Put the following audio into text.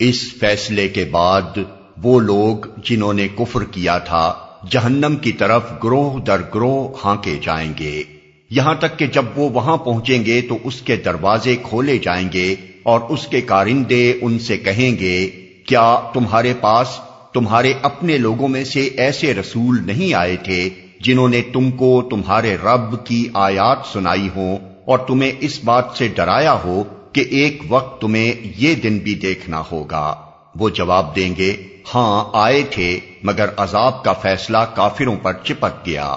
اس فیصلے کے بعد وہ لوگ جنہوں نے کفر کیا تھا، جہنم کی طرف گروہ در گروہ ہانکے جائیں گے۔ یہاں تک کہ جب وہ وہاں پہنچیں گے تو اس کے دروازے کھولے جائیں گے اور اس کے کارندے ان سے کہیں گے، کیا تمہارے پاس، تمہارے اپنے لوگوں میں سے ایسے رسول نہیں آئے تھے جنہوں نے تم کو تمہارے رب کی آیات سنائی ہوں اور تمہیں اس بات سے ڈرایا ہو کہ ایک وقت تمہیں یہ دن بھی دیکھنا ہوگا۔ وہ جواب دیں گے ہاں آئے تھے، مگر عذاب کا فیصلہ کافروں پر چپک گیا۔